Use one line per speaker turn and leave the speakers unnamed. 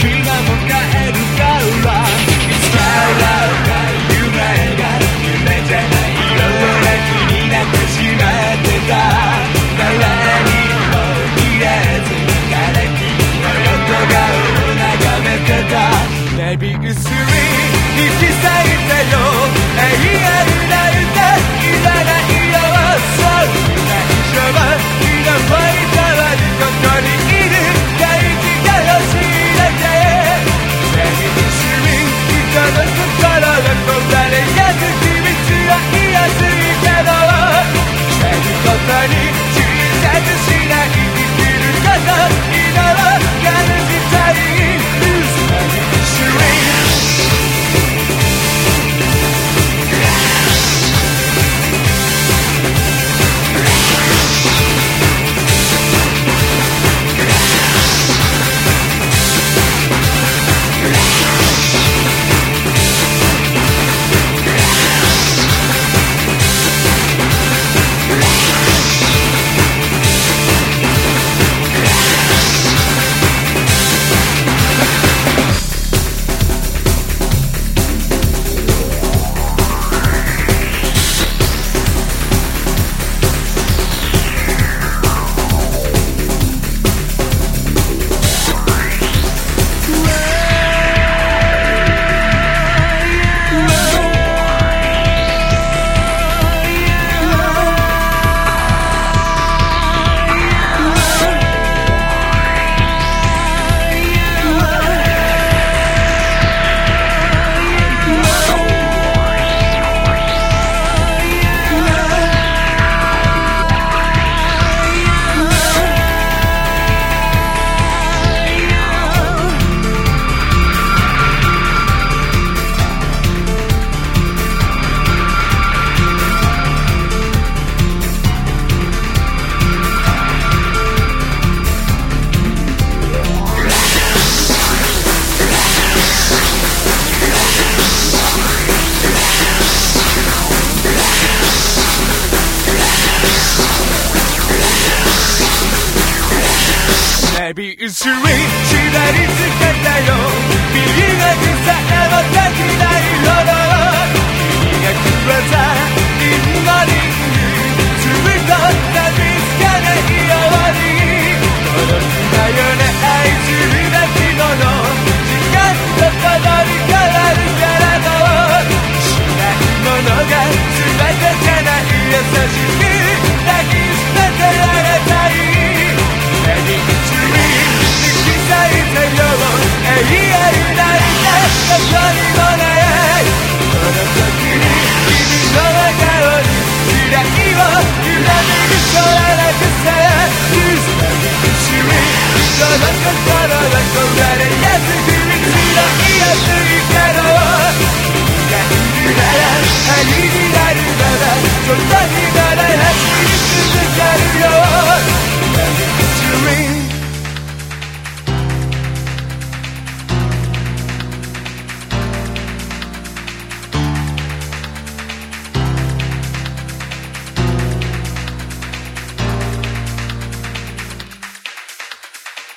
Keep heavy is なりつけたよ。右がくさもできないほど磨く技リンゴに let's go.